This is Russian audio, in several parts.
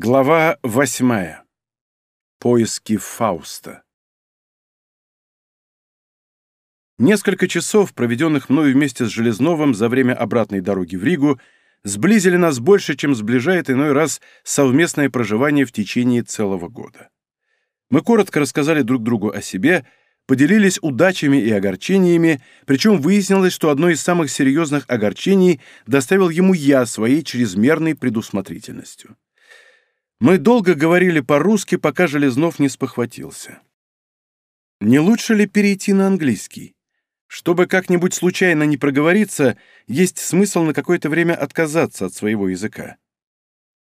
Глава восьмая. Поиски Фауста. Несколько часов, проведенных мною вместе с Железновым за время обратной дороги в Ригу, сблизили нас больше, чем сближает иной раз совместное проживание в течение целого года. Мы коротко рассказали друг другу о себе, поделились удачами и огорчениями, причем выяснилось, что одно из самых серьезных огорчений доставил ему я своей чрезмерной предусмотрительностью. Мы долго говорили по-русски, пока Железнов не спохватился. Не лучше ли перейти на английский? Чтобы как-нибудь случайно не проговориться, есть смысл на какое-то время отказаться от своего языка.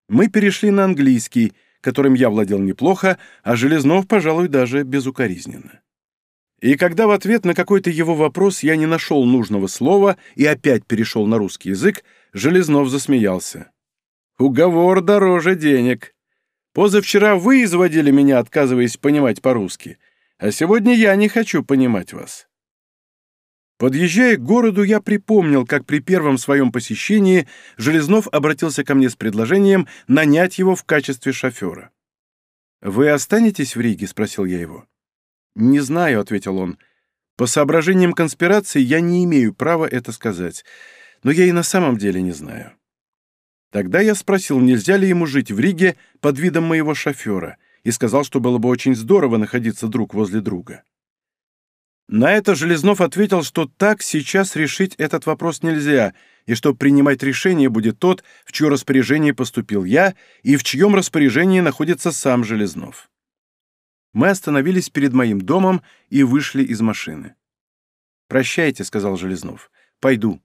Мы перешли на английский, которым я владел неплохо, а Железнов, пожалуй, даже безукоризненно. И когда в ответ на какой-то его вопрос я не нашел нужного слова и опять перешел на русский язык, Железнов засмеялся. «Уговор дороже денег», Позавчера вы изводили меня, отказываясь понимать по-русски, а сегодня я не хочу понимать вас. Подъезжая к городу, я припомнил, как при первом своем посещении Железнов обратился ко мне с предложением нанять его в качестве шофера. «Вы останетесь в Риге?» — спросил я его. «Не знаю», — ответил он. «По соображениям конспирации я не имею права это сказать, но я и на самом деле не знаю». Тогда я спросил, нельзя ли ему жить в Риге под видом моего шофера, и сказал, что было бы очень здорово находиться друг возле друга. На это Железнов ответил, что так сейчас решить этот вопрос нельзя, и что принимать решение будет тот, в чье распоряжение поступил я и в чьем распоряжении находится сам Железнов. Мы остановились перед моим домом и вышли из машины. «Прощайте», — сказал Железнов. «Пойду».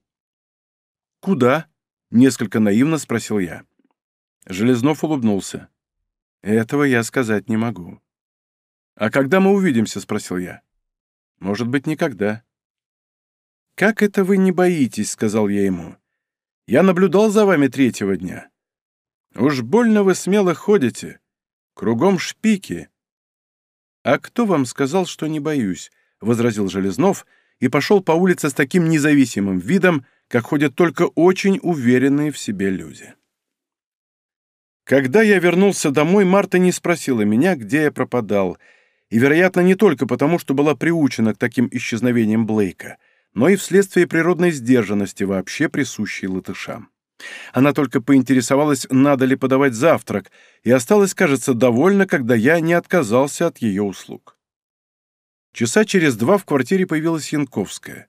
«Куда?» Несколько наивно спросил я. Железнов улыбнулся. «Этого я сказать не могу». «А когда мы увидимся?» — спросил я. «Может быть, никогда». «Как это вы не боитесь?» — сказал я ему. «Я наблюдал за вами третьего дня. Уж больно вы смело ходите. Кругом шпики». «А кто вам сказал, что не боюсь?» — возразил Железнов и пошел по улице с таким независимым видом, как ходят только очень уверенные в себе люди. Когда я вернулся домой, Марта не спросила меня, где я пропадал, и, вероятно, не только потому, что была приучена к таким исчезновениям Блейка, но и вследствие природной сдержанности, вообще присущей латышам. Она только поинтересовалась, надо ли подавать завтрак, и осталась, кажется, довольна, когда я не отказался от ее услуг. Часа через два в квартире появилась Янковская.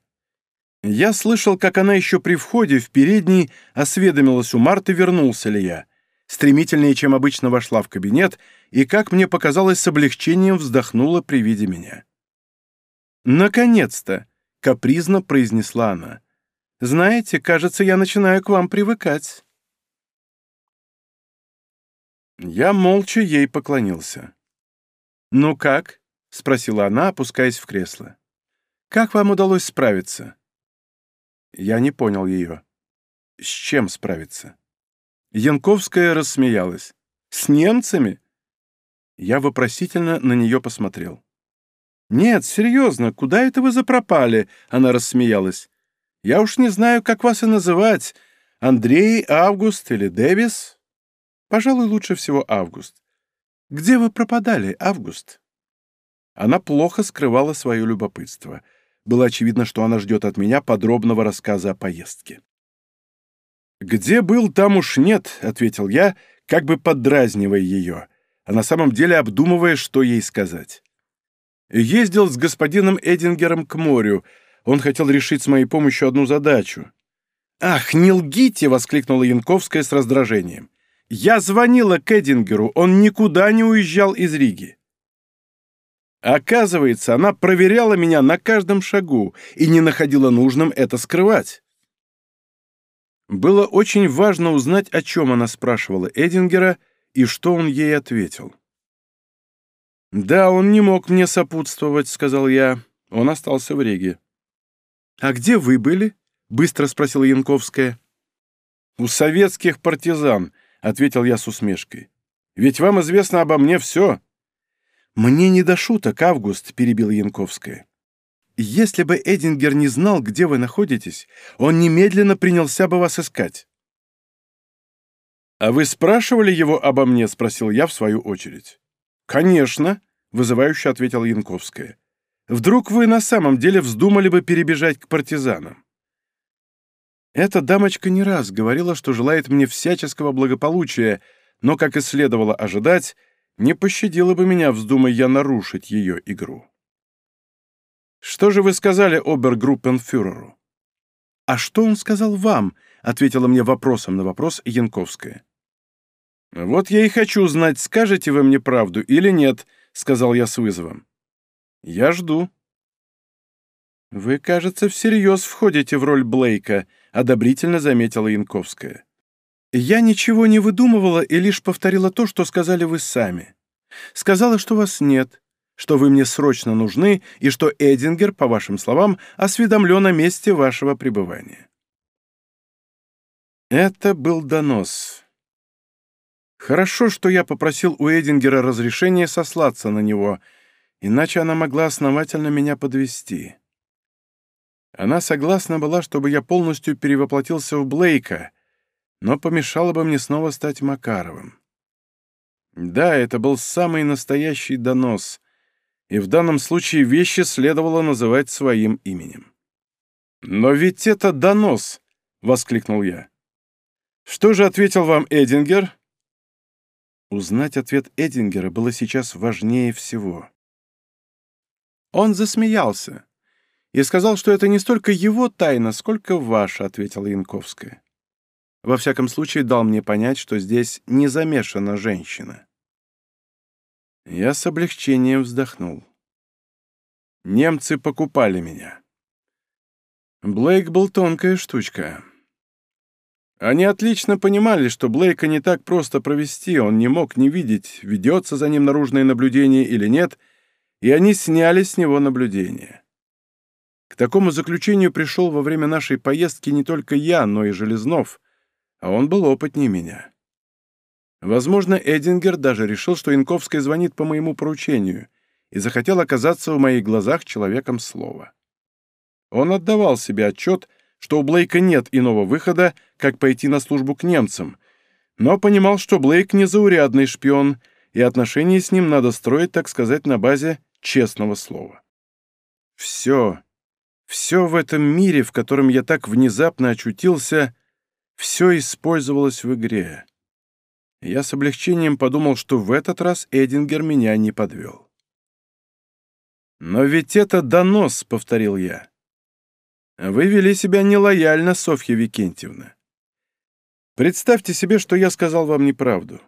«Я слышал, как она еще при входе в передней осведомилась у Марты, вернулся ли я. Стремительнее, чем обычно, вошла в кабинет и, как мне показалось, с облегчением вздохнула при виде меня». «Наконец-то!» — капризно произнесла она. «Знаете, кажется, я начинаю к вам привыкать». Я молча ей поклонился. «Ну как?» — спросила она, опускаясь в кресло. «Как вам удалось справиться?» Я не понял ее. С чем справиться? Янковская рассмеялась. С немцами? Я вопросительно на нее посмотрел. «Нет, серьезно, куда это вы запропали?» — она рассмеялась. «Я уж не знаю, как вас и называть. Андрей, Август или Дэвис?» «Пожалуй, лучше всего Август». «Где вы пропадали, Август?» Она плохо скрывала свое любопытство — было очевидно, что она ждет от меня подробного рассказа о поездке. «Где был, там уж нет», — ответил я, как бы поддразнивая ее, а на самом деле обдумывая, что ей сказать. «Ездил с господином Эдингером к морю. Он хотел решить с моей помощью одну задачу». «Ах, не лгите!» — воскликнула Янковская с раздражением. «Я звонила к Эдингеру, он никуда не уезжал из Риги». Оказывается, она проверяла меня на каждом шагу и не находила нужным это скрывать. Было очень важно узнать, о чем она спрашивала Эдингера и что он ей ответил. «Да, он не мог мне сопутствовать», — сказал я. Он остался в Риге. «А где вы были?» — быстро спросила Янковская. «У советских партизан», — ответил я с усмешкой. «Ведь вам известно обо мне все. Мне не до шуток, Август, перебил Янковская. Если бы Эдингер не знал, где вы находитесь, он немедленно принялся бы вас искать. «А вы спрашивали его обо мне?» — спросил я в свою очередь. «Конечно», — вызывающе ответила Янковская. «Вдруг вы на самом деле вздумали бы перебежать к партизанам?» Эта дамочка не раз говорила, что желает мне всяческого благополучия, но, как и следовало ожидать, не пощадила бы меня, вздумай я нарушить ее игру. «Что же вы сказали обергруппенфюреру?» «А что он сказал вам?» — ответила мне вопросом на вопрос Янковская. «Вот я и хочу знать, скажете вы мне правду или нет», — сказал я с вызовом. «Я жду». «Вы, кажется, всерьез входите в роль Блейка», — одобрительно заметила Янковская. «Я ничего не выдумывала и лишь повторила то, что сказали вы сами. Сказала, что вас нет, что вы мне срочно нужны и что Эдингер, по вашим словам, осведомлен о месте вашего пребывания». Это был донос. Хорошо, что я попросил у Эдингера разрешения сослаться на него, иначе она могла основательно меня подвести. Она согласна была, чтобы я полностью перевоплотился в Блейка, но помешало бы мне снова стать Макаровым. Да, это был самый настоящий донос, и в данном случае вещи следовало называть своим именем. «Но ведь это донос!» — воскликнул я. «Что же ответил вам Эдингер?» Узнать ответ Эдингера было сейчас важнее всего. Он засмеялся и сказал, что это не столько его тайна, сколько ваша, — ответила Янковская. Во всяком случае, дал мне понять, что здесь не замешана женщина. Я с облегчением вздохнул. Немцы покупали меня. Блейк был тонкая штучка. Они отлично понимали, что Блейка не так просто провести, он не мог не видеть, ведется за ним наружное наблюдение или нет, и они сняли с него наблюдение. К такому заключению пришел во время нашей поездки не только я, но и Железнов, а он был опытнее меня. Возможно, Эдингер даже решил, что Инковская звонит по моему поручению и захотел оказаться в моих глазах человеком слова. Он отдавал себе отчет, что у Блейка нет иного выхода, как пойти на службу к немцам, но понимал, что Блейк незаурядный шпион, и отношения с ним надо строить, так сказать, на базе честного слова. Все, все в этом мире, в котором я так внезапно очутился, все использовалось в игре. Я с облегчением подумал, что в этот раз Эдингер меня не подвел. «Но ведь это донос», — повторил я. «Вы вели себя нелояльно, Софья Викентьевна. Представьте себе, что я сказал вам неправду.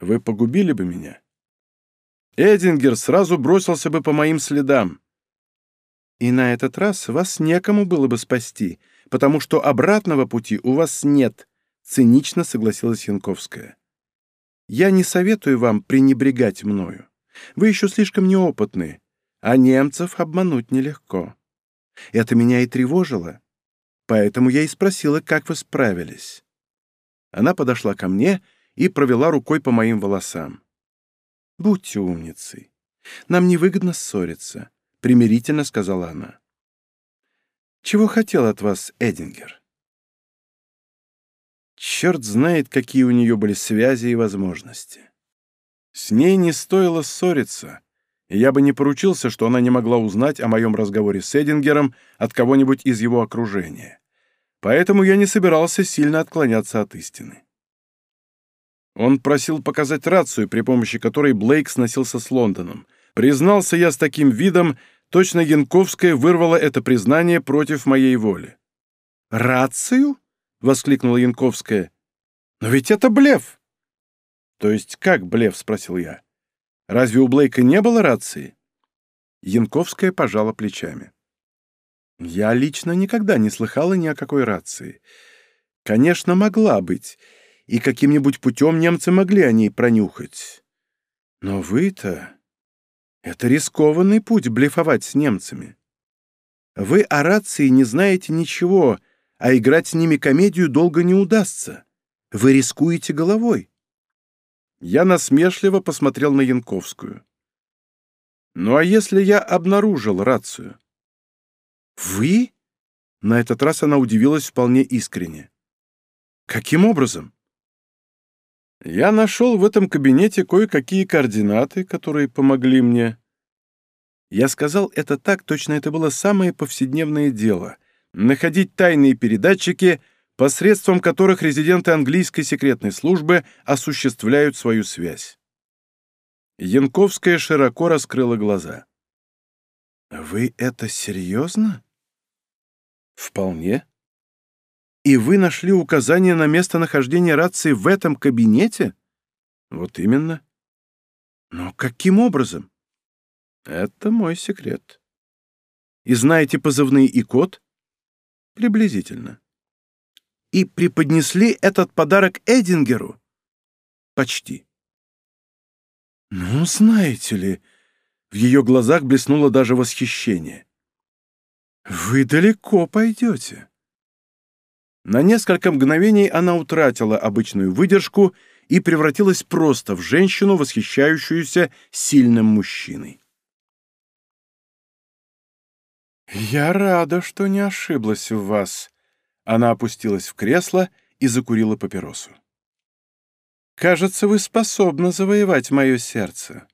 Вы погубили бы меня. Эдингер сразу бросился бы по моим следам. И на этот раз вас некому было бы спасти», потому что обратного пути у вас нет», — цинично согласилась Янковская. «Я не советую вам пренебрегать мною. Вы еще слишком неопытны, а немцев обмануть нелегко. Это меня и тревожило. Поэтому я и спросила, как вы справились». Она подошла ко мне и провела рукой по моим волосам. «Будьте умницей. Нам невыгодно ссориться», — примирительно сказала она. Чего хотел от вас Эдингер? Черт знает, какие у нее были связи и возможности. С ней не стоило ссориться, и я бы не поручился, что она не могла узнать о моем разговоре с Эдингером от кого-нибудь из его окружения. Поэтому я не собирался сильно отклоняться от истины. Он просил показать рацию, при помощи которой Блейк сносился с Лондоном. Признался я с таким видом, Точно Янковская вырвала это признание против моей воли. «Рацию?» — воскликнула Янковская. «Но ведь это блеф!» «То есть как блеф?» — спросил я. «Разве у Блейка не было рации?» Янковская пожала плечами. «Я лично никогда не слыхала ни о какой рации. Конечно, могла быть, и каким-нибудь путем немцы могли о ней пронюхать. Но вы-то...» Это рискованный путь блефовать с немцами. Вы о рации не знаете ничего, а играть с ними комедию долго не удастся. Вы рискуете головой. Я насмешливо посмотрел на Янковскую. «Ну а если я обнаружил рацию?» «Вы?» На этот раз она удивилась вполне искренне. «Каким образом?» Я нашел в этом кабинете кое-какие координаты, которые помогли мне. Я сказал это так, точно это было самое повседневное дело — находить тайные передатчики, посредством которых резиденты английской секретной службы осуществляют свою связь. Янковская широко раскрыла глаза. «Вы это серьезно?» «Вполне», и вы нашли указание на местонахождение рации в этом кабинете? Вот именно. Но каким образом? Это мой секрет. И знаете позывные и код? Приблизительно. И преподнесли этот подарок Эдингеру? Почти. Ну, знаете ли, в ее глазах блеснуло даже восхищение. Вы далеко пойдете. На несколько мгновений она утратила обычную выдержку и превратилась просто в женщину, восхищающуюся сильным мужчиной. «Я рада, что не ошиблась в вас», — она опустилась в кресло и закурила папиросу. «Кажется, вы способны завоевать мое сердце».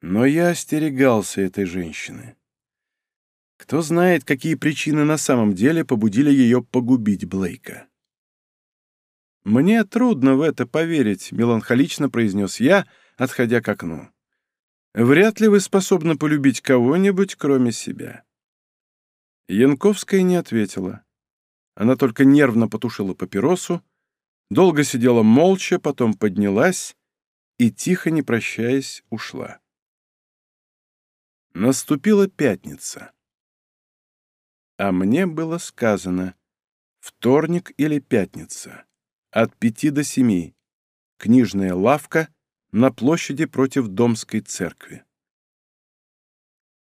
Но я остерегался этой женщины. Кто знает, какие причины на самом деле побудили ее погубить Блейка. «Мне трудно в это поверить», — меланхолично произнес я, отходя к окну. «Вряд ли вы способны полюбить кого-нибудь, кроме себя». Янковская не ответила. Она только нервно потушила папиросу, долго сидела молча, потом поднялась и, тихо не прощаясь, ушла. Наступила пятница а мне было сказано «вторник или пятница, от пяти до семи, книжная лавка на площади против Домской церкви».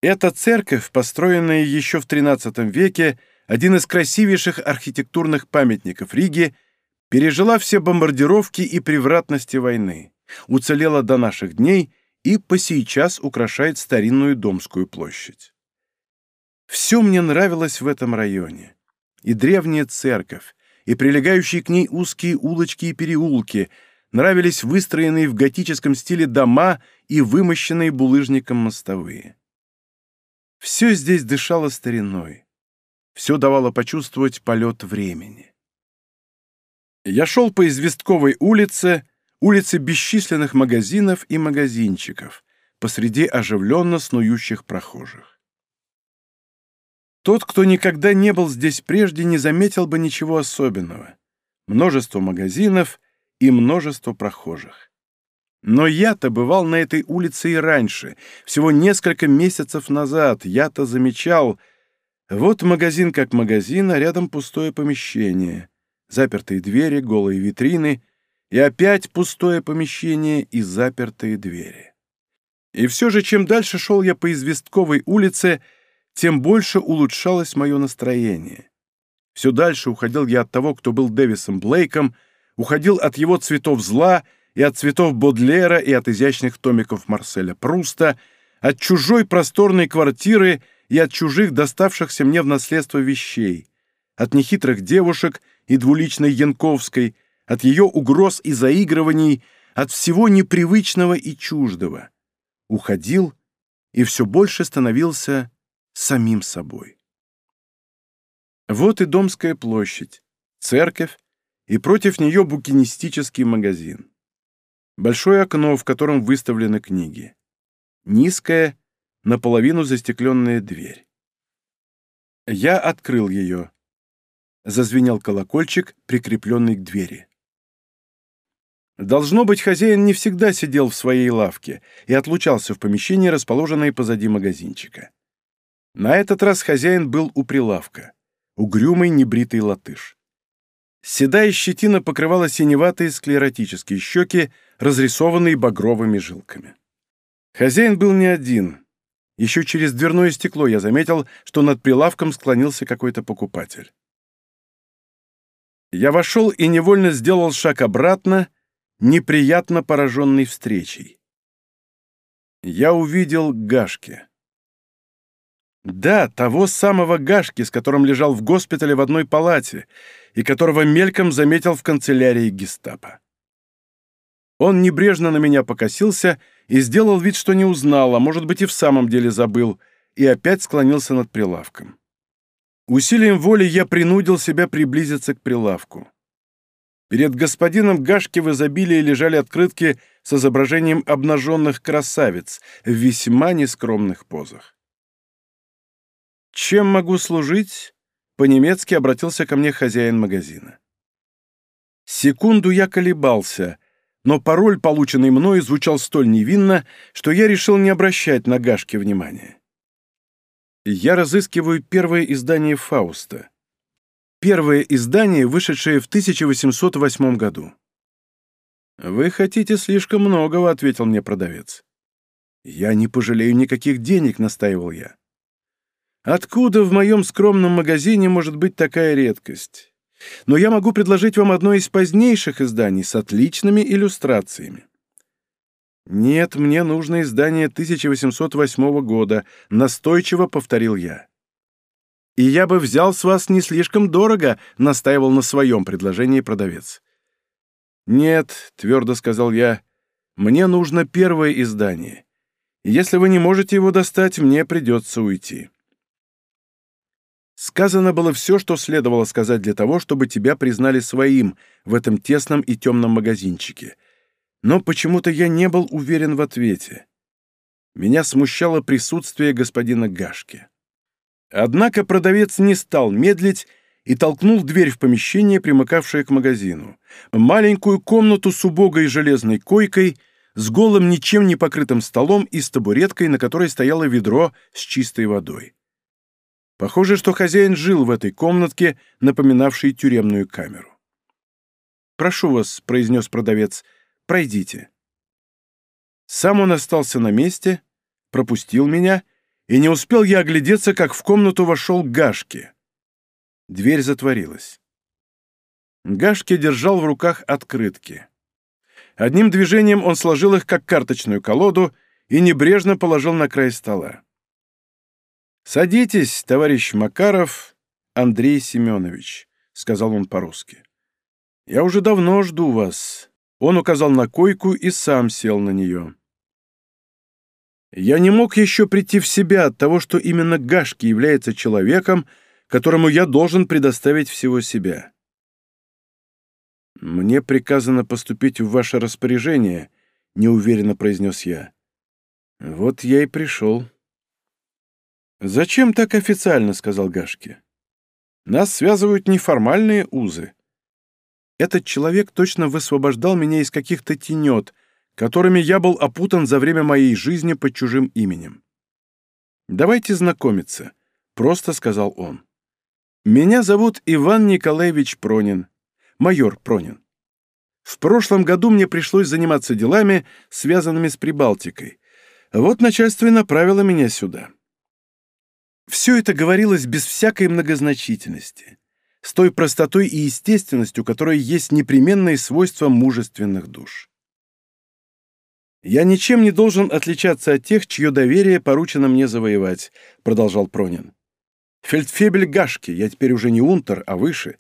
Эта церковь, построенная еще в XIII веке, один из красивейших архитектурных памятников Риги, пережила все бомбардировки и превратности войны, уцелела до наших дней и по сей час украшает старинную Домскую площадь. Все мне нравилось в этом районе. И древняя церковь, и прилегающие к ней узкие улочки и переулки, нравились выстроенные в готическом стиле дома и вымощенные булыжником мостовые. Все здесь дышало стариной. Все давало почувствовать полет времени. Я шел по известковой улице, улице бесчисленных магазинов и магазинчиков, посреди оживленно снующих прохожих. Тот, кто никогда не был здесь прежде, не заметил бы ничего особенного. Множество магазинов и множество прохожих. Но я-то бывал на этой улице и раньше, всего несколько месяцев назад. Я-то замечал, вот магазин как магазин, а рядом пустое помещение. Запертые двери, голые витрины, и опять пустое помещение и запертые двери. И все же, чем дальше шел я по известковой улице, тем больше улучшалось мое настроение. Все дальше уходил я от того, кто был Дэвисом Блейком, уходил от его цветов зла и от цветов Бодлера и от изящных томиков Марселя Пруста, от чужой просторной квартиры и от чужих доставшихся мне в наследство вещей, от нехитрых девушек и двуличной Янковской, от ее угроз и заигрываний, от всего непривычного и чуждого. Уходил и все больше становился самим собой. Вот и Домская площадь, церковь и против нее букинистический магазин. Большое окно, в котором выставлены книги. Низкая, наполовину застекленная дверь. Я открыл ее. Зазвенел колокольчик, прикрепленный к двери. Должно быть, хозяин не всегда сидел в своей лавке и отлучался в помещении, расположенное позади магазинчика. На этот раз хозяин был у прилавка, угрюмый небритый латыш. Седая щетина покрывала синеватые склеротические щеки, разрисованные багровыми жилками. Хозяин был не один. Еще через дверное стекло я заметил, что над прилавком склонился какой-то покупатель. Я вошел и невольно сделал шаг обратно, неприятно пораженный встречей. Я увидел Гашки. Да, того самого Гашки, с которым лежал в госпитале в одной палате, и которого мельком заметил в канцелярии гестапо. Он небрежно на меня покосился и сделал вид, что не узнал, а может быть и в самом деле забыл, и опять склонился над прилавком. Усилием воли я принудил себя приблизиться к прилавку. Перед господином Гашки в изобилии лежали открытки с изображением обнаженных красавиц в весьма нескромных позах. «Чем могу служить?» По-немецки обратился ко мне хозяин магазина. Секунду я колебался, но пароль, полученный мной, звучал столь невинно, что я решил не обращать на Гашке внимания. Я разыскиваю первое издание «Фауста». Первое издание, вышедшее в 1808 году. «Вы хотите слишком многого», — ответил мне продавец. «Я не пожалею никаких денег», — настаивал я. Откуда в моем скромном магазине может быть такая редкость? Но я могу предложить вам одно из позднейших изданий с отличными иллюстрациями. «Нет, мне нужно издание 1808 года», — настойчиво повторил я. «И я бы взял с вас не слишком дорого», — настаивал на своем предложении продавец. «Нет», — твердо сказал я, — «мне нужно первое издание. Если вы не можете его достать, мне придется уйти». Сказано было все, что следовало сказать для того, чтобы тебя признали своим в этом тесном и темном магазинчике. Но почему-то я не был уверен в ответе. Меня смущало присутствие господина Гашки. Однако продавец не стал медлить и толкнул дверь в помещение, примыкавшее к магазину. Маленькую комнату с убогой железной койкой, с голым ничем не покрытым столом и с табуреткой, на которой стояло ведро с чистой водой. Похоже, что хозяин жил в этой комнатке, напоминавшей тюремную камеру. «Прошу вас», — произнес продавец, — «пройдите». Сам он остался на месте, пропустил меня, и не успел я оглядеться, как в комнату вошел Гашки. Дверь затворилась. Гашки держал в руках открытки. Одним движением он сложил их как карточную колоду и небрежно положил на край стола. «Садитесь, товарищ Макаров Андрей Семенович», — сказал он по-русски. «Я уже давно жду вас». Он указал на койку и сам сел на нее. Я не мог еще прийти в себя от того, что именно Гашки является человеком, которому я должен предоставить всего себя. «Мне приказано поступить в ваше распоряжение», — неуверенно произнес я. «Вот я и пришел». Зачем так официально, сказал Гашки. Нас связывают неформальные узы. Этот человек точно высвобождал меня из каких-то тенет, которыми я был опутан за время моей жизни под чужим именем. «Давайте знакомиться», — просто сказал он. «Меня зовут Иван Николаевич Пронин, майор Пронин. В прошлом году мне пришлось заниматься делами, связанными с Прибалтикой. Вот начальство и направило меня сюда. Все это говорилось без всякой многозначительности, с той простотой и естественностью, которой есть непременные свойства мужественных душ. «Я ничем не должен отличаться от тех, чье доверие поручено мне завоевать», — продолжал Пронин. «Фельдфебель Гашки, я теперь уже не унтер, а выше,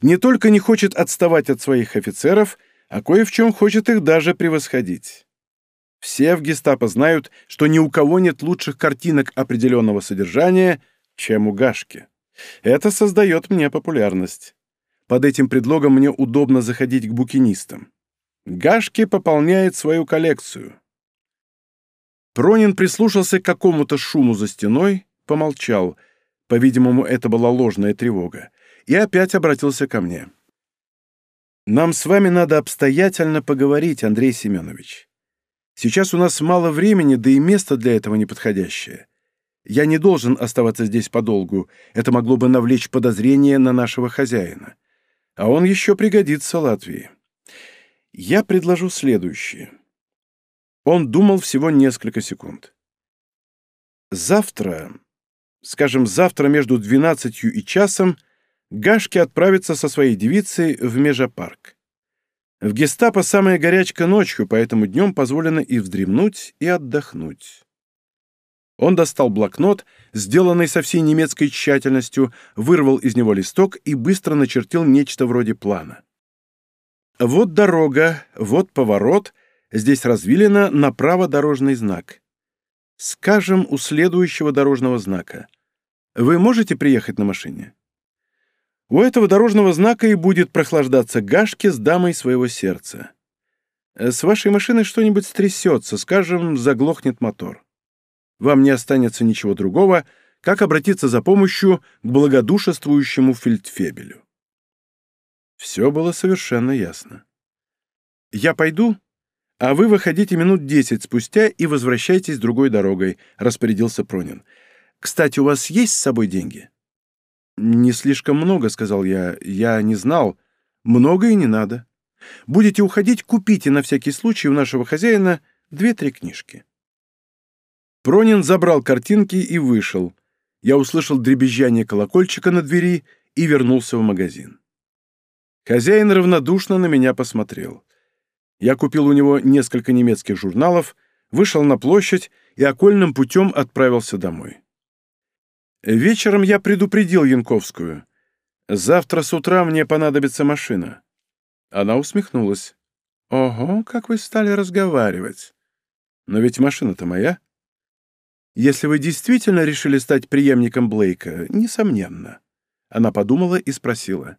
не только не хочет отставать от своих офицеров, а кое в чем хочет их даже превосходить». Все в гестапо знают, что ни у кого нет лучших картинок определенного содержания, чем у Гашки. Это создает мне популярность. Под этим предлогом мне удобно заходить к букинистам. Гашки пополняет свою коллекцию. Пронин прислушался к какому-то шуму за стеной, помолчал. По-видимому, это была ложная тревога. И опять обратился ко мне. «Нам с вами надо обстоятельно поговорить, Андрей Семенович. Сейчас у нас мало времени, да и место для этого неподходящее. Я не должен оставаться здесь подолгу, это могло бы навлечь подозрения на нашего хозяина. А он еще пригодится Латвии. Я предложу следующее. Он думал всего несколько секунд. Завтра, скажем, завтра между двенадцатью и часом, Гашки отправится со своей девицей в Межапарк. В гестапо самая горячка ночью, поэтому днем позволено и вздремнуть, и отдохнуть. Он достал блокнот, сделанный со всей немецкой тщательностью, вырвал из него листок и быстро начертил нечто вроде плана. Вот дорога, вот поворот, здесь развилина, направо дорожный знак. Скажем, у следующего дорожного знака. Вы можете приехать на машине? У этого дорожного знака и будет прохлаждаться Гашки с дамой своего сердца. Э, с вашей машиной что-нибудь стрясется, скажем, заглохнет мотор. Вам не останется ничего другого, как обратиться за помощью к благодушествующему фельдфебелю. Все было совершенно ясно. «Я пойду, а вы выходите минут десять спустя и возвращайтесь другой дорогой», — распорядился Пронин. «Кстати, у вас есть с собой деньги?» не слишком много, сказал я. Я не знал. Много и не надо. Будете уходить, купите на всякий случай у нашего хозяина две-три книжки. Пронин забрал картинки и вышел. Я услышал дребезжание колокольчика на двери и вернулся в магазин. Хозяин равнодушно на меня посмотрел. Я купил у него несколько немецких журналов, вышел на площадь и окольным путем отправился домой. Вечером я предупредил Янковскую. Завтра с утра мне понадобится машина. Она усмехнулась. Ого, как вы стали разговаривать. Но ведь машина-то моя. Если вы действительно решили стать преемником Блейка, несомненно. Она подумала и спросила.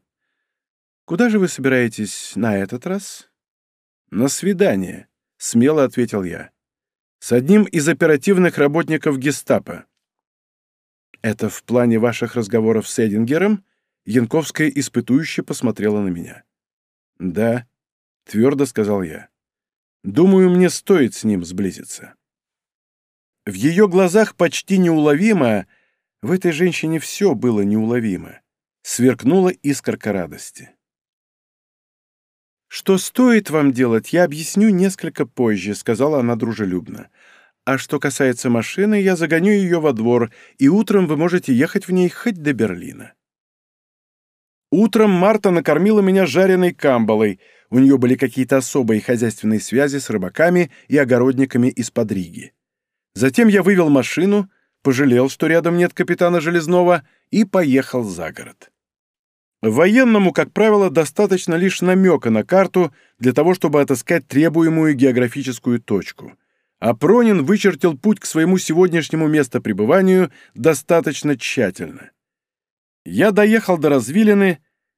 Куда же вы собираетесь на этот раз? На свидание, смело ответил я. С одним из оперативных работников гестапо. Это в плане ваших разговоров с Эдингером? Янковская испытующе посмотрела на меня. Да, твердо сказал я. Думаю, мне стоит с ним сблизиться. В ее глазах почти неуловимо, в этой женщине все было неуловимо, сверкнула искорка радости. «Что стоит вам делать, я объясню несколько позже», — сказала она дружелюбно. А что касается машины, я загоню ее во двор, и утром вы можете ехать в ней хоть до Берлина. Утром Марта накормила меня жареной камбалой. У нее были какие-то особые хозяйственные связи с рыбаками и огородниками из-под Риги. Затем я вывел машину, пожалел, что рядом нет капитана Железного, и поехал за город. Военному, как правило, достаточно лишь намека на карту для того, чтобы отыскать требуемую географическую точку. А Пронин вычертил путь к своему сегодняшнему местопребыванию достаточно тщательно. Я доехал до развилины,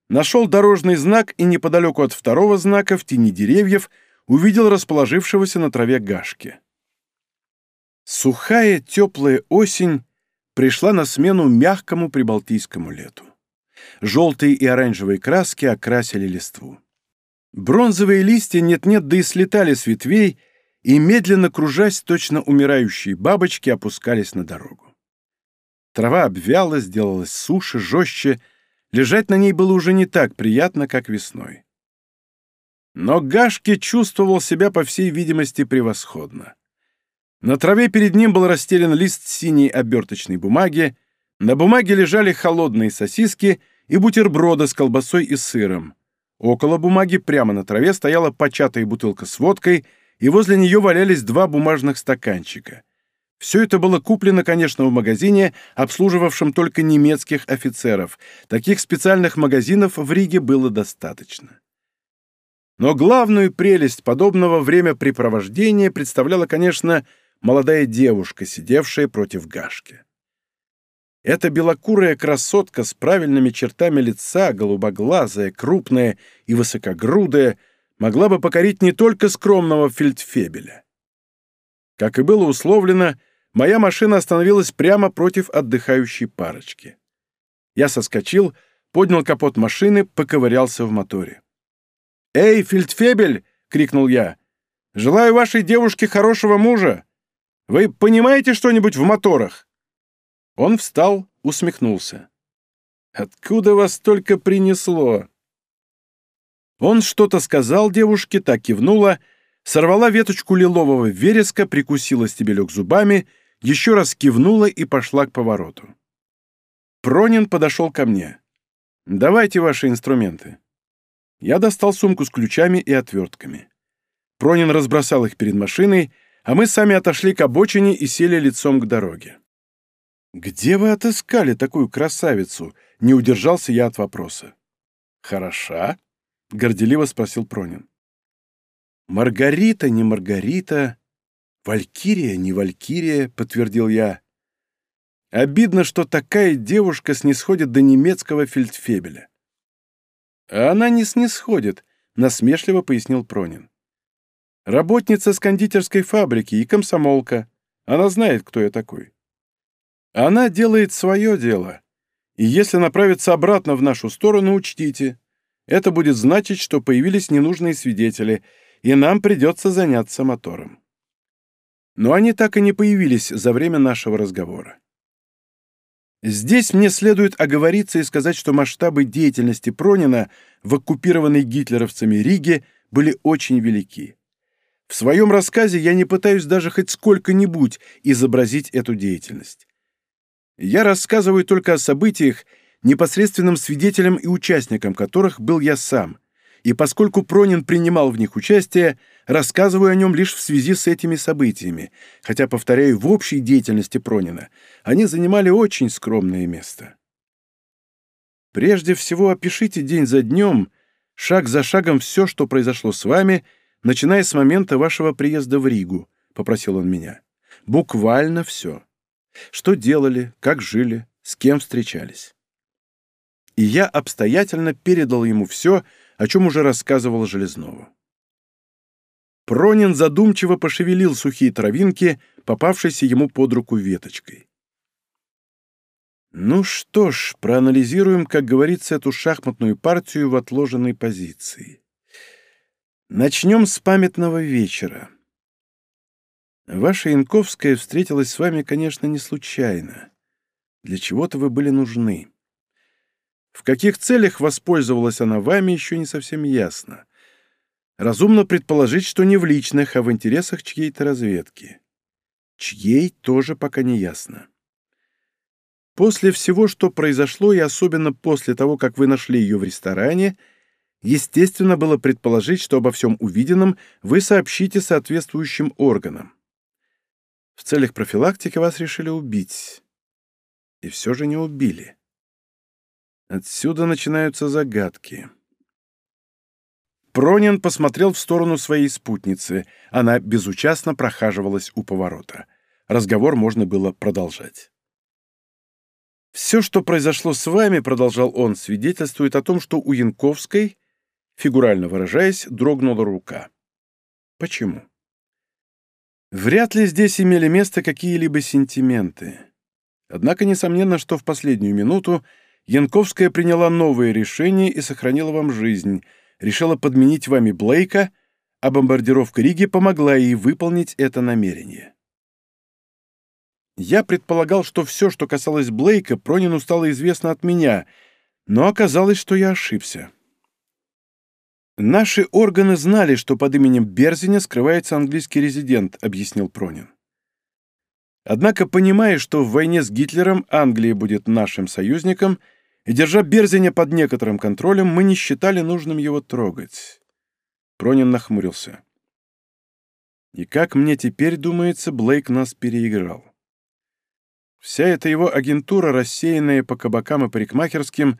нашел дорожный знак и неподалеку от второго знака в тени деревьев увидел расположившегося на траве гашки. Сухая теплая осень пришла на смену мягкому прибалтийскому лету. Желтые и оранжевые краски окрасили листву. Бронзовые листья нет-нет, да и слетали с ветвей — и, медленно кружась, точно умирающие бабочки опускались на дорогу. Трава обвяла, сделалась суше, жестче, лежать на ней было уже не так приятно, как весной. Но Гашки чувствовал себя, по всей видимости, превосходно. На траве перед ним был расстелен лист синей оберточной бумаги, на бумаге лежали холодные сосиски и бутерброды с колбасой и сыром. Около бумаги прямо на траве стояла початая бутылка с водкой — и возле нее валялись два бумажных стаканчика. Все это было куплено, конечно, в магазине, обслуживавшем только немецких офицеров. Таких специальных магазинов в Риге было достаточно. Но главную прелесть подобного времяпрепровождения представляла, конечно, молодая девушка, сидевшая против Гашки. Эта белокурая красотка с правильными чертами лица, голубоглазая, крупная и высокогрудая — могла бы покорить не только скромного фельдфебеля. Как и было условлено, моя машина остановилась прямо против отдыхающей парочки. Я соскочил, поднял капот машины, поковырялся в моторе. «Эй, фельдфебель!» — крикнул я. «Желаю вашей девушке хорошего мужа! Вы понимаете что-нибудь в моторах?» Он встал, усмехнулся. «Откуда вас только принесло?» Он что-то сказал девушке, так кивнула, сорвала веточку лилового вереска, прикусила стебелек зубами, еще раз кивнула и пошла к повороту. Пронин подошел ко мне. «Давайте ваши инструменты». Я достал сумку с ключами и отвертками. Пронин разбросал их перед машиной, а мы сами отошли к обочине и сели лицом к дороге. «Где вы отыскали такую красавицу?» — не удержался я от вопроса. «Хороша?» — горделиво спросил Пронин. «Маргарита, не Маргарита, Валькирия, не Валькирия», — подтвердил я. «Обидно, что такая девушка снисходит до немецкого фельдфебеля». «А она не снисходит», — насмешливо пояснил Пронин. «Работница с кондитерской фабрики и комсомолка. Она знает, кто я такой. Она делает свое дело, и если направиться обратно в нашу сторону, учтите, это будет значить, что появились ненужные свидетели, и нам придется заняться мотором. Но они так и не появились за время нашего разговора. Здесь мне следует оговориться и сказать, что масштабы деятельности Пронина в оккупированной гитлеровцами Риге были очень велики. В своем рассказе я не пытаюсь даже хоть сколько-нибудь изобразить эту деятельность. Я рассказываю только о событиях, непосредственным свидетелем и участником которых был я сам, и поскольку Пронин принимал в них участие, рассказываю о нем лишь в связи с этими событиями, хотя, повторяю, в общей деятельности Пронина они занимали очень скромное место. Прежде всего, опишите день за днем, шаг за шагом все, что произошло с вами, начиная с момента вашего приезда в Ригу, — попросил он меня. Буквально все. Что делали, как жили, с кем встречались и я обстоятельно передал ему все, о чем уже рассказывал Железнову. Пронин задумчиво пошевелил сухие травинки, попавшиеся ему под руку веточкой. Ну что ж, проанализируем, как говорится, эту шахматную партию в отложенной позиции. Начнем с памятного вечера. Ваша Янковская встретилась с вами, конечно, не случайно. Для чего-то вы были нужны. В каких целях воспользовалась она вами, еще не совсем ясно. Разумно предположить, что не в личных, а в интересах чьей-то разведки. Чьей тоже пока не ясно. После всего, что произошло, и особенно после того, как вы нашли ее в ресторане, естественно было предположить, что обо всем увиденном вы сообщите соответствующим органам. В целях профилактики вас решили убить. И все же не убили. Отсюда начинаются загадки. Пронин посмотрел в сторону своей спутницы. Она безучастно прохаживалась у поворота. Разговор можно было продолжать. «Все, что произошло с вами, — продолжал он, — свидетельствует о том, что у Янковской, фигурально выражаясь, дрогнула рука. Почему? Вряд ли здесь имели место какие-либо сентименты. Однако, несомненно, что в последнюю минуту Янковская приняла новые решения и сохранила вам жизнь, решила подменить вами Блейка, а бомбардировка Риги помогла ей выполнить это намерение. Я предполагал, что все, что касалось Блейка, Пронину стало известно от меня, но оказалось, что я ошибся. «Наши органы знали, что под именем Берзиня скрывается английский резидент», — объяснил Пронин. Однако, понимая, что в войне с Гитлером Англия будет нашим союзником, и держа Берзиня под некоторым контролем, мы не считали нужным его трогать. Пронин нахмурился. И как мне теперь думается, Блейк нас переиграл. Вся эта его агентура, рассеянная по кабакам и парикмахерским,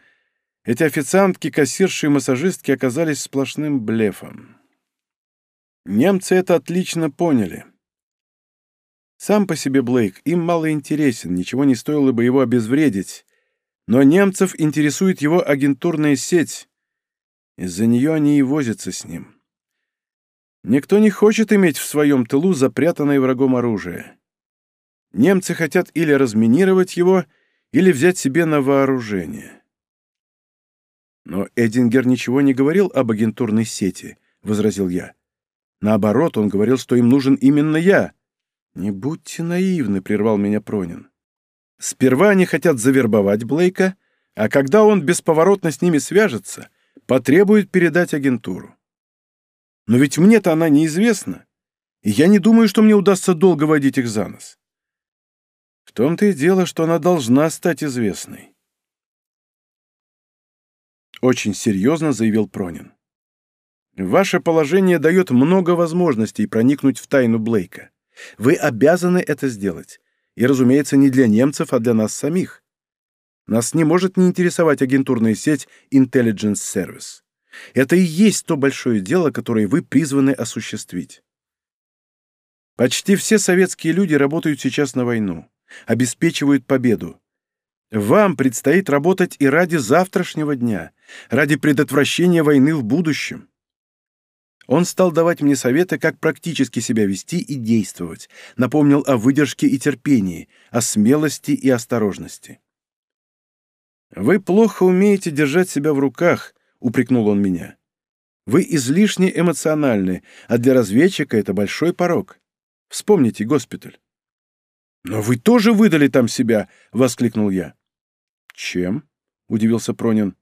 эти официантки, кассирши и массажистки оказались сплошным блефом. Немцы это отлично поняли — сам по себе Блейк им мало интересен, ничего не стоило бы его обезвредить. Но немцев интересует его агентурная сеть. Из-за нее они и возятся с ним. Никто не хочет иметь в своем тылу запрятанное врагом оружие. Немцы хотят или разминировать его, или взять себе на вооружение. «Но Эдингер ничего не говорил об агентурной сети», — возразил я. «Наоборот, он говорил, что им нужен именно я». «Не будьте наивны», — прервал меня Пронин. «Сперва они хотят завербовать Блейка, а когда он бесповоротно с ними свяжется, потребует передать агентуру. Но ведь мне-то она неизвестна, и я не думаю, что мне удастся долго водить их за нос». «В том-то и дело, что она должна стать известной». Очень серьезно заявил Пронин. «Ваше положение дает много возможностей проникнуть в тайну Блейка. Вы обязаны это сделать. И, разумеется, не для немцев, а для нас самих. Нас не может не интересовать агентурная сеть Intelligence Service. Это и есть то большое дело, которое вы призваны осуществить. Почти все советские люди работают сейчас на войну, обеспечивают победу. Вам предстоит работать и ради завтрашнего дня, ради предотвращения войны в будущем. Он стал давать мне советы, как практически себя вести и действовать, напомнил о выдержке и терпении, о смелости и осторожности. «Вы плохо умеете держать себя в руках», — упрекнул он меня. «Вы излишне эмоциональны, а для разведчика это большой порог. Вспомните госпиталь». «Но вы тоже выдали там себя!» — воскликнул я. «Чем?» — удивился Пронин.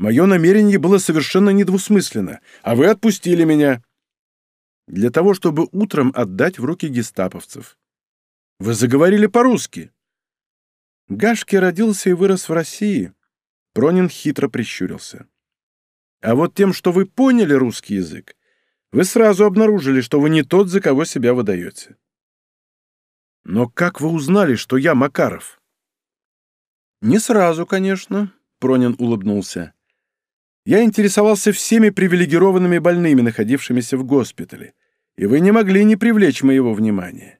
Мое намерение было совершенно недвусмысленно, а вы отпустили меня. Для того, чтобы утром отдать в руки гестаповцев. Вы заговорили по-русски. Гашки родился и вырос в России. Пронин хитро прищурился. А вот тем, что вы поняли русский язык, вы сразу обнаружили, что вы не тот, за кого себя выдаете. Но как вы узнали, что я Макаров? Не сразу, конечно, Пронин улыбнулся. Я интересовался всеми привилегированными больными, находившимися в госпитале, и вы не могли не привлечь моего внимания.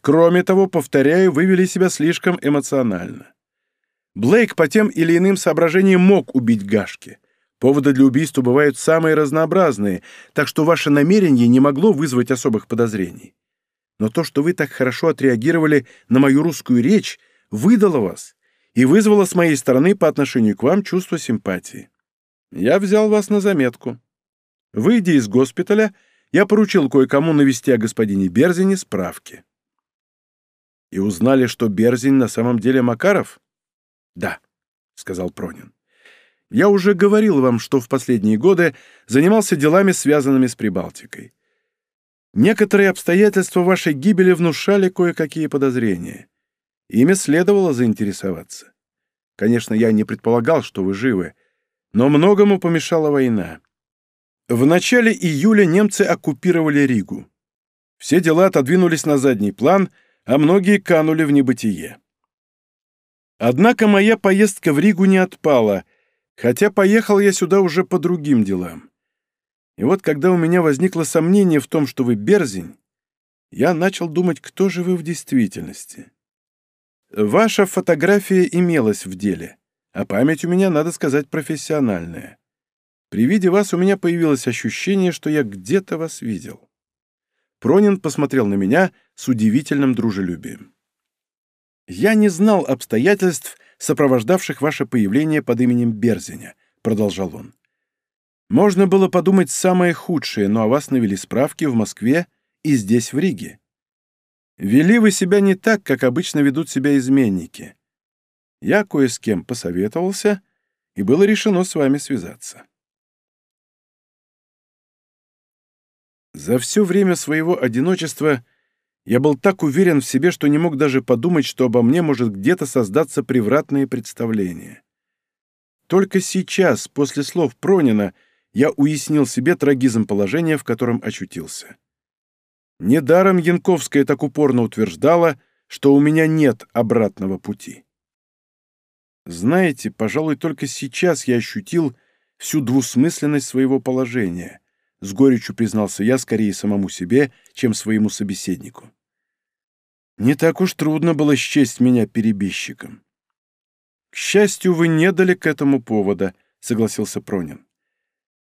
Кроме того, повторяю, вы вели себя слишком эмоционально. Блейк по тем или иным соображениям мог убить Гашки. Поводы для убийства бывают самые разнообразные, так что ваше намерение не могло вызвать особых подозрений. Но то, что вы так хорошо отреагировали на мою русскую речь, выдало вас и вызвало с моей стороны по отношению к вам чувство симпатии. Я взял вас на заметку. Выйдя из госпиталя, я поручил кое-кому навести о господине Берзине справки. И узнали, что Берзин на самом деле Макаров? Да, сказал Пронин. Я уже говорил вам, что в последние годы занимался делами, связанными с Прибалтикой. Некоторые обстоятельства вашей гибели внушали кое-какие подозрения. Ими следовало заинтересоваться. Конечно, я не предполагал, что вы живы, но многому помешала война. В начале июля немцы оккупировали Ригу. Все дела отодвинулись на задний план, а многие канули в небытие. Однако моя поездка в Ригу не отпала, хотя поехал я сюда уже по другим делам. И вот когда у меня возникло сомнение в том, что вы Берзень, я начал думать, кто же вы в действительности. Ваша фотография имелась в деле — а память у меня, надо сказать, профессиональная. При виде вас у меня появилось ощущение, что я где-то вас видел. Пронин посмотрел на меня с удивительным дружелюбием. «Я не знал обстоятельств, сопровождавших ваше появление под именем Берзиня», — продолжал он. «Можно было подумать самое худшее, но о вас навели справки в Москве и здесь, в Риге. Вели вы себя не так, как обычно ведут себя изменники. Я кое с кем посоветовался, и было решено с вами связаться. За все время своего одиночества я был так уверен в себе, что не мог даже подумать, что обо мне может где-то создаться превратное представление. Только сейчас, после слов Пронина, я уяснил себе трагизм положения, в котором очутился. Недаром Янковская так упорно утверждала, что у меня нет обратного пути. Знаете, пожалуй, только сейчас я ощутил всю двусмысленность своего положения. С горечью признался я скорее самому себе, чем своему собеседнику. Не так уж трудно было счесть меня перебежчиком. К счастью, вы не дали к этому повода, согласился Пронин.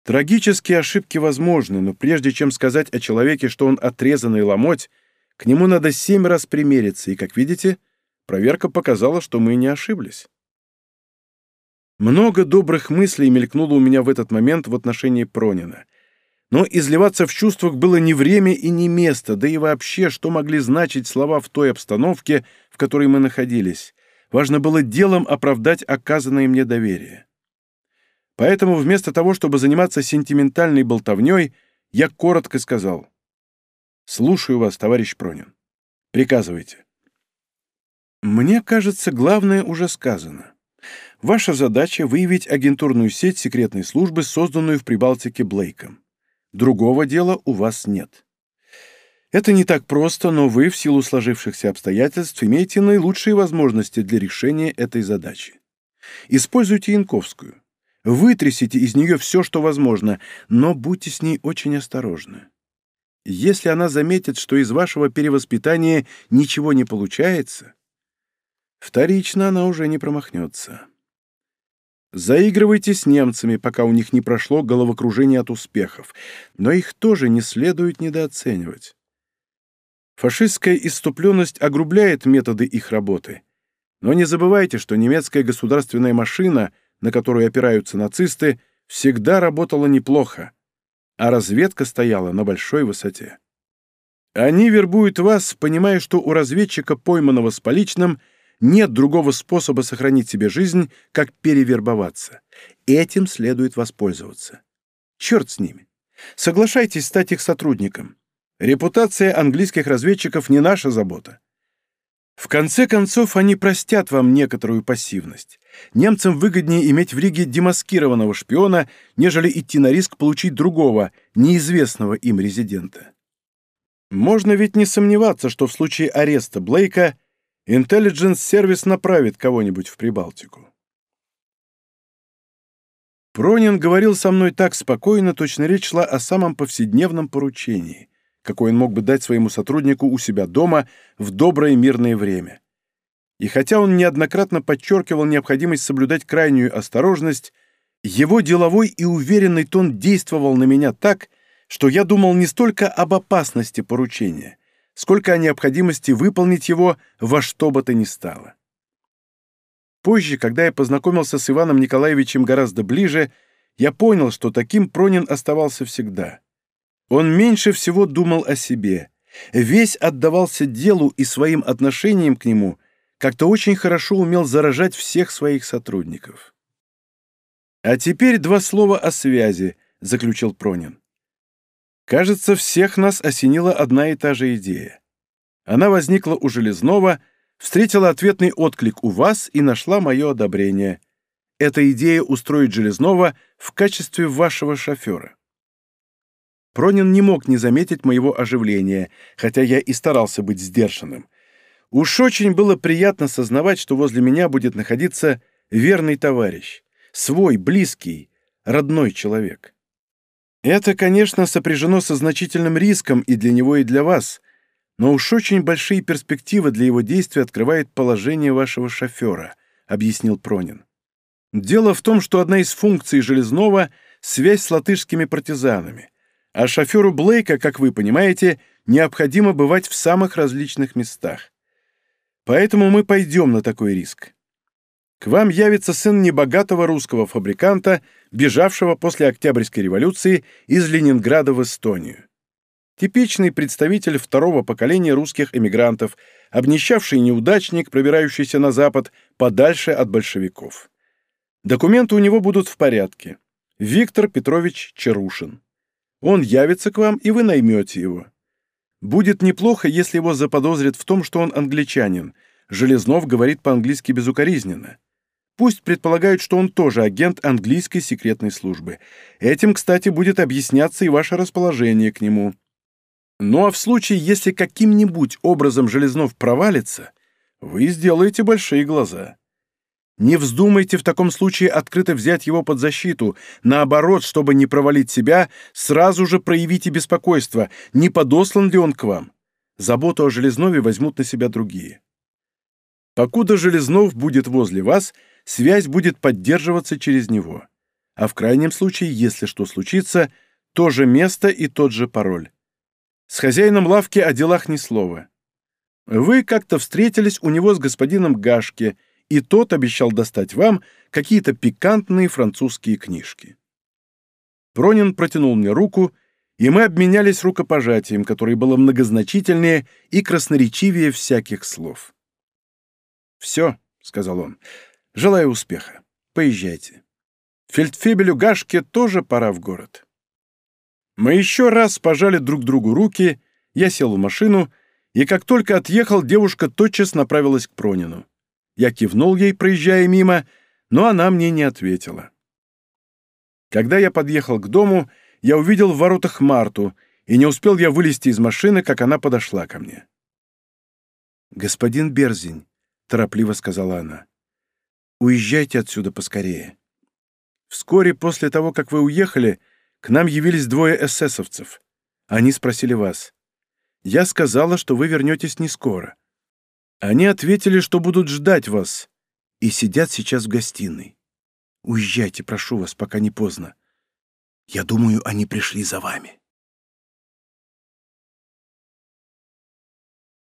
Трагические ошибки возможны, но прежде чем сказать о человеке, что он отрезанный ломоть, к нему надо семь раз примериться, и, как видите, проверка показала, что мы не ошиблись. Много добрых мыслей мелькнуло у меня в этот момент в отношении Пронина. Но изливаться в чувствах было не время и не место, да и вообще, что могли значить слова в той обстановке, в которой мы находились. Важно было делом оправдать оказанное мне доверие. Поэтому вместо того, чтобы заниматься сентиментальной болтовнёй, я коротко сказал. «Слушаю вас, товарищ Пронин. Приказывайте». Мне кажется, главное уже сказано. Ваша задача — выявить агентурную сеть секретной службы, созданную в Прибалтике Блейком. Другого дела у вас нет. Это не так просто, но вы, в силу сложившихся обстоятельств, имеете наилучшие возможности для решения этой задачи. Используйте Янковскую. Вытрясите из нее все, что возможно, но будьте с ней очень осторожны. Если она заметит, что из вашего перевоспитания ничего не получается, вторично она уже не промахнется. Заигрывайте с немцами, пока у них не прошло головокружение от успехов, но их тоже не следует недооценивать. Фашистская иступленность огрубляет методы их работы. Но не забывайте, что немецкая государственная машина, на которую опираются нацисты, всегда работала неплохо, а разведка стояла на большой высоте. Они вербуют вас, понимая, что у разведчика, пойманного с поличным, нет другого способа сохранить себе жизнь, как перевербоваться. Этим следует воспользоваться. Черт с ними. Соглашайтесь стать их сотрудником. Репутация английских разведчиков не наша забота. В конце концов, они простят вам некоторую пассивность. Немцам выгоднее иметь в Риге демаскированного шпиона, нежели идти на риск получить другого, неизвестного им резидента. Можно ведь не сомневаться, что в случае ареста Блейка – Интеллидженс-сервис направит кого-нибудь в Прибалтику. Пронин говорил со мной так спокойно, точно речь шла о самом повседневном поручении, какой он мог бы дать своему сотруднику у себя дома в доброе мирное время. И хотя он неоднократно подчеркивал необходимость соблюдать крайнюю осторожность, его деловой и уверенный тон действовал на меня так, что я думал не столько об опасности поручения, сколько о необходимости выполнить его во что бы то ни стало. Позже, когда я познакомился с Иваном Николаевичем гораздо ближе, я понял, что таким Пронин оставался всегда. Он меньше всего думал о себе, весь отдавался делу и своим отношениям к нему как-то очень хорошо умел заражать всех своих сотрудников. «А теперь два слова о связи», — заключил Пронин. Кажется, всех нас осенила одна и та же идея. Она возникла у Железного, встретила ответный отклик у вас и нашла мое одобрение. Эта идея устроить Железного в качестве вашего шофера. Пронин не мог не заметить моего оживления, хотя я и старался быть сдержанным. Уж очень было приятно сознавать, что возле меня будет находиться верный товарищ, свой, близкий, родной человек. Это, конечно, сопряжено со значительным риском и для него, и для вас, но уж очень большие перспективы для его действия открывает положение вашего шофера», — объяснил Пронин. «Дело в том, что одна из функций Железного — связь с латышскими партизанами, а шоферу Блейка, как вы понимаете, необходимо бывать в самых различных местах. Поэтому мы пойдем на такой риск. К вам явится сын небогатого русского фабриканта, бежавшего после Октябрьской революции из Ленинграда в Эстонию. Типичный представитель второго поколения русских эмигрантов, обнищавший неудачник, пробирающийся на Запад, подальше от большевиков. Документы у него будут в порядке. Виктор Петрович Чарушин. Он явится к вам, и вы наймете его. Будет неплохо, если его заподозрят в том, что он англичанин. Железнов говорит по-английски безукоризненно. Пусть предполагают, что он тоже агент английской секретной службы. Этим, кстати, будет объясняться и ваше расположение к нему. Ну а в случае, если каким-нибудь образом Железнов провалится, вы сделаете большие глаза. Не вздумайте в таком случае открыто взять его под защиту. Наоборот, чтобы не провалить себя, сразу же проявите беспокойство, не подослан ли он к вам. Заботу о Железнове возьмут на себя другие. Покуда Железнов будет возле вас — связь будет поддерживаться через него. А в крайнем случае, если что случится, то же место и тот же пароль. С хозяином лавки о делах ни слова. Вы как-то встретились у него с господином Гашке, и тот обещал достать вам какие-то пикантные французские книжки. Пронин протянул мне руку, и мы обменялись рукопожатием, которое было многозначительнее и красноречивее всяких слов. «Все», — сказал он, — Желаю успеха. Поезжайте. Фельдфебелю Гашке тоже пора в город. Мы еще раз пожали друг другу руки, я сел в машину, и как только отъехал, девушка тотчас направилась к Пронину. Я кивнул ей, проезжая мимо, но она мне не ответила. Когда я подъехал к дому, я увидел в воротах Марту, и не успел я вылезти из машины, как она подошла ко мне. «Господин Берзин», — торопливо сказала она, — Уезжайте отсюда поскорее. Вскоре после того, как вы уехали, к нам явились двое эсэсовцев. Они спросили вас. Я сказала, что вы вернетесь не скоро. Они ответили, что будут ждать вас, и сидят сейчас в гостиной. Уезжайте, прошу вас, пока не поздно. Я думаю, они пришли за вами.